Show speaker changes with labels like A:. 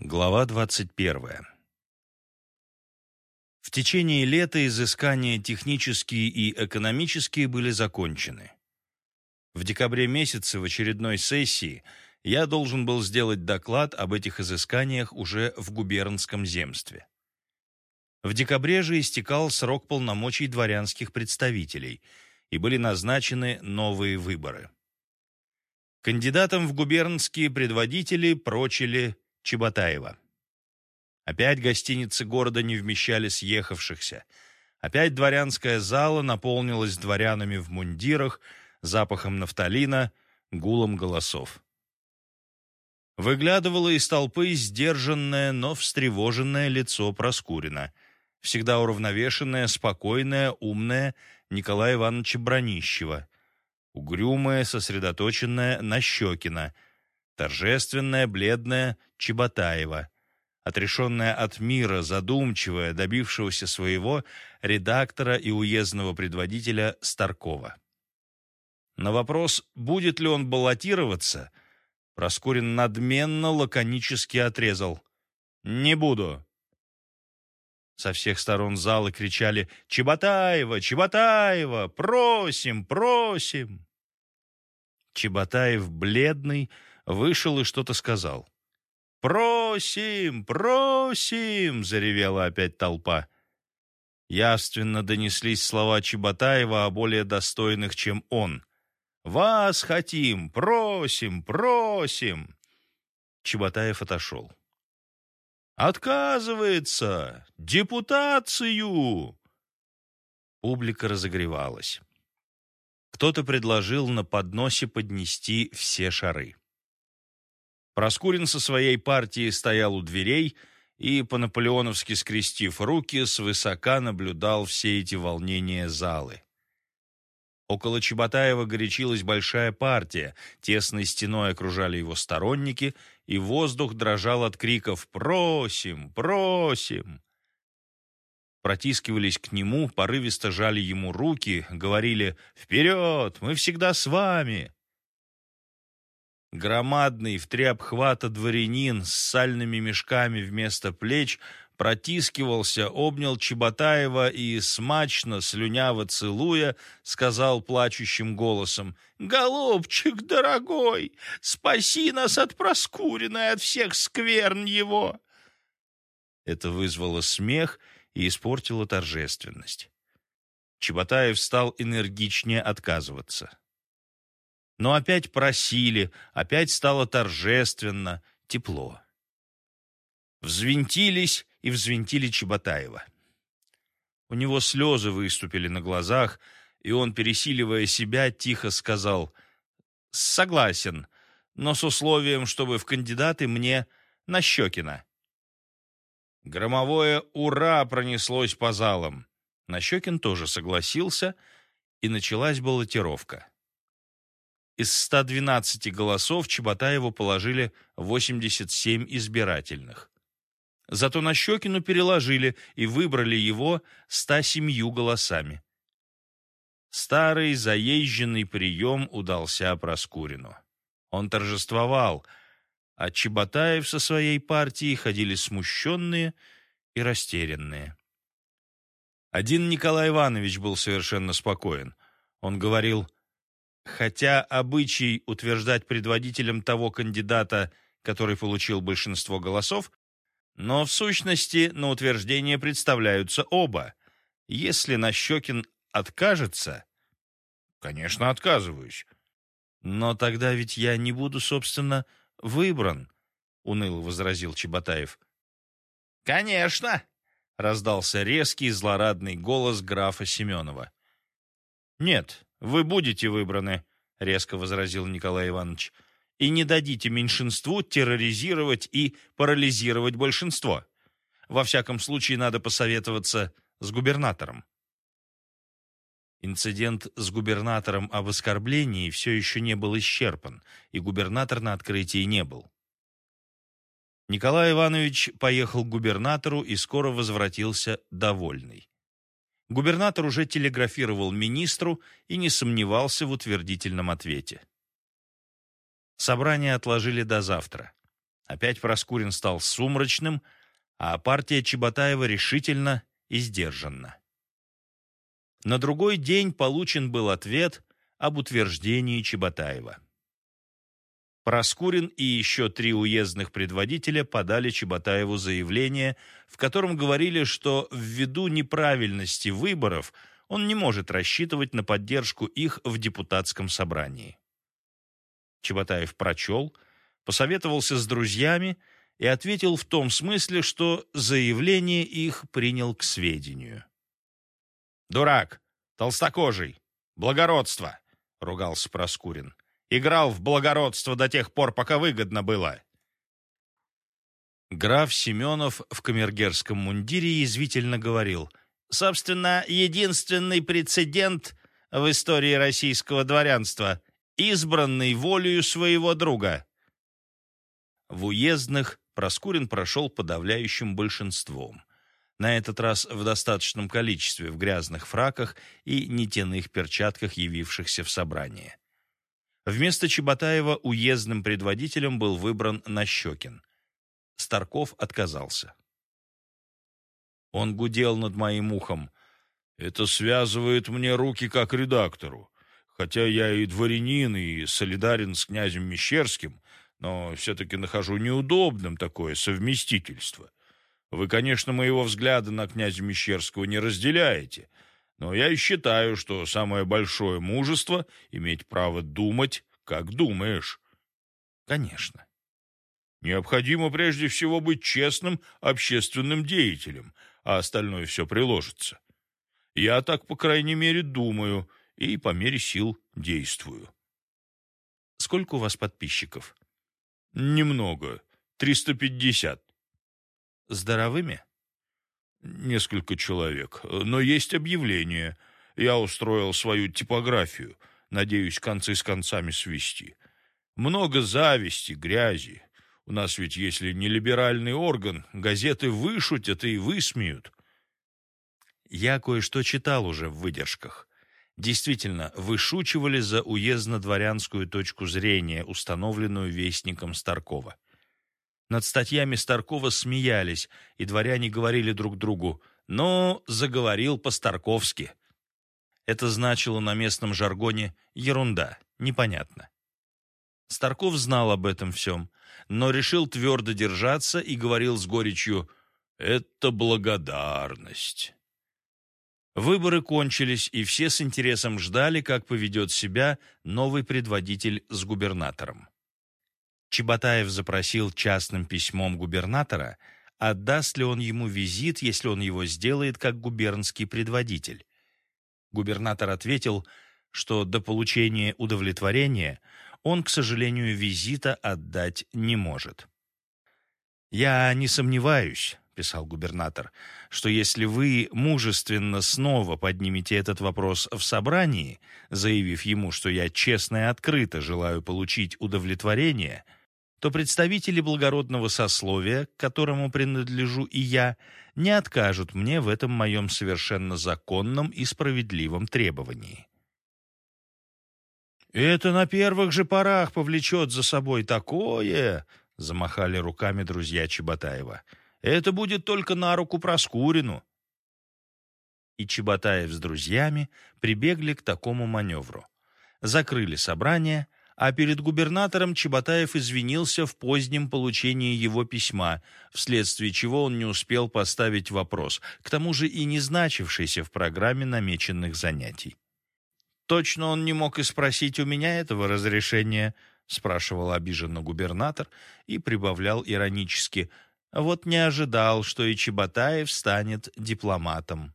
A: Глава 21. В течение лета изыскания технические и экономические были закончены. В декабре месяце в очередной сессии я должен был сделать доклад об этих изысканиях уже в губернском земстве. В декабре же истекал срок полномочий дворянских представителей, и были назначены новые выборы. Кандидатам в губернские предводители прочили Чеботаева. Опять гостиницы города не вмещали съехавшихся. Опять дворянская зала наполнилась дворянами в мундирах, запахом нафталина, гулом голосов. Выглядывало из толпы сдержанное, но встревоженное лицо Проскурина, всегда уравновешенное, спокойное, умное Николая Ивановича Бронищева, угрюмое, сосредоточенное Нащекина — торжественная, бледная Чеботаева, отрешенная от мира, задумчивая, добившегося своего редактора и уездного предводителя Старкова. На вопрос, будет ли он баллотироваться, Проскурин надменно, лаконически отрезал. «Не буду». Со всех сторон зала кричали «Чеботаева! Чеботаева! Просим! Просим!» Чеботаев, бледный, вышел и что-то сказал. «Просим! Просим!» — заревела опять толпа. Явственно донеслись слова Чеботаева о более достойных, чем он. «Вас хотим! Просим! Просим!» Чеботаев отошел. «Отказывается! Депутацию!» Публика разогревалась. Кто-то предложил на подносе поднести все шары. Проскурин со своей партией стоял у дверей и, по-наполеоновски скрестив руки, свысока наблюдал все эти волнения залы. Около Чеботаева горячилась большая партия, тесной стеной окружали его сторонники, и воздух дрожал от криков «Просим! Просим!». Протискивались к нему, порывисто жали ему руки, говорили «Вперед! Мы всегда с вами!». Громадный в три обхвата дворянин с сальными мешками вместо плеч протискивался, обнял Чеботаева и, смачно, слюняво целуя, сказал плачущим голосом, «Голубчик дорогой, спаси нас от Проскурина от всех скверн его!» Это вызвало смех и испортило торжественность. Чеботаев стал энергичнее отказываться. Но опять просили, опять стало торжественно, тепло. Взвинтились и взвинтили Чеботаева. У него слезы выступили на глазах, и он, пересиливая себя, тихо сказал «Согласен, но с условием, чтобы в кандидаты мне Нащекина». Громовое «Ура!» пронеслось по залам. Нащекин тоже согласился, и началась баллотировка. Из 112 голосов Чеботаеву положили 87 избирательных. Зато на Щекину переложили и выбрали его 107 голосами. Старый заезженный прием удался Проскурину. Он торжествовал, а Чеботаев со своей партией ходили смущенные и растерянные. Один Николай Иванович был совершенно спокоен. Он говорил Хотя обычай утверждать предводителем того кандидата, который получил большинство голосов, но в сущности на утверждение представляются оба. Если Нащекин откажется... Конечно, отказываюсь. Но тогда ведь я не буду, собственно, выбран, уныло возразил Чеботаев. Конечно, раздался резкий злорадный голос графа Семенова. Нет, вы будете выбраны, резко возразил Николай Иванович, и не дадите меньшинству терроризировать и парализировать большинство. Во всяком случае, надо посоветоваться с губернатором. Инцидент с губернатором об оскорблении все еще не был исчерпан, и губернатор на открытии не был. Николай Иванович поехал к губернатору и скоро возвратился довольный. Губернатор уже телеграфировал министру и не сомневался в утвердительном ответе. Собрание отложили до завтра. Опять Проскурин стал сумрачным, а партия Чеботаева решительно и сдержанна. На другой день получен был ответ об утверждении Чеботаева. Проскурин и еще три уездных предводителя подали Чеботаеву заявление, в котором говорили, что ввиду неправильности выборов он не может рассчитывать на поддержку их в депутатском собрании. Чеботаев прочел, посоветовался с друзьями и ответил в том смысле, что заявление их принял к сведению. «Дурак! Толстокожий! Благородство!» — ругался Проскурин. «Играл в благородство до тех пор, пока выгодно было». Граф Семенов в камергерском мундире язвительно говорил. «Собственно, единственный прецедент в истории российского дворянства, избранный волею своего друга». В уездных Проскурин прошел подавляющим большинством на этот раз в достаточном количестве в грязных фраках и нетяных перчатках, явившихся в собрание. Вместо Чеботаева уездным предводителем был выбран Нащекин. Старков отказался. Он гудел над моим ухом. «Это связывает мне руки как редактору. Хотя я и дворянин, и солидарен с князем Мещерским, но все-таки нахожу неудобным такое совместительство. Вы, конечно, моего взгляда на князя Мещерского не разделяете, но я и считаю, что самое большое мужество — иметь право думать, как думаешь. Конечно. Необходимо прежде всего быть честным общественным деятелем, а остальное все приложится. Я так, по крайней мере, думаю и по мере сил действую. Сколько у вас подписчиков? Немного. Триста пятьдесят. Здоровыми? Несколько человек. Но есть объявление. Я устроил свою типографию. Надеюсь, концы с концами свести. Много зависти, грязи. У нас ведь, если не либеральный орган, газеты вышутят и высмеют. Я кое-что читал уже в выдержках. Действительно, вышучивали за уездно-дворянскую точку зрения, установленную вестником Старкова. Над статьями Старкова смеялись, и дворяне говорили друг другу «Ну, заговорил по-старковски». Это значило на местном жаргоне «ерунда, непонятно». Старков знал об этом всем, но решил твердо держаться и говорил с горечью «Это благодарность». Выборы кончились, и все с интересом ждали, как поведет себя новый предводитель с губернатором. Чеботаев запросил частным письмом губернатора, отдаст ли он ему визит, если он его сделает как губернский предводитель. Губернатор ответил, что до получения удовлетворения он, к сожалению, визита отдать не может. «Я не сомневаюсь», — писал губернатор, «что если вы мужественно снова поднимете этот вопрос в собрании, заявив ему, что я честно и открыто желаю получить удовлетворение», то представители благородного сословия, к которому принадлежу и я, не откажут мне в этом моем совершенно законном и справедливом требовании. «Это на первых же порах повлечет за собой такое!» — замахали руками друзья Чеботаева. «Это будет только на руку Проскурину!» И Чеботаев с друзьями прибегли к такому маневру. Закрыли собрание — а перед губернатором Чеботаев извинился в позднем получении его письма, вследствие чего он не успел поставить вопрос, к тому же и не значившийся в программе намеченных занятий. «Точно он не мог и спросить у меня этого разрешения», — спрашивал обиженно губернатор и прибавлял иронически, «вот не ожидал, что и Чеботаев станет дипломатом».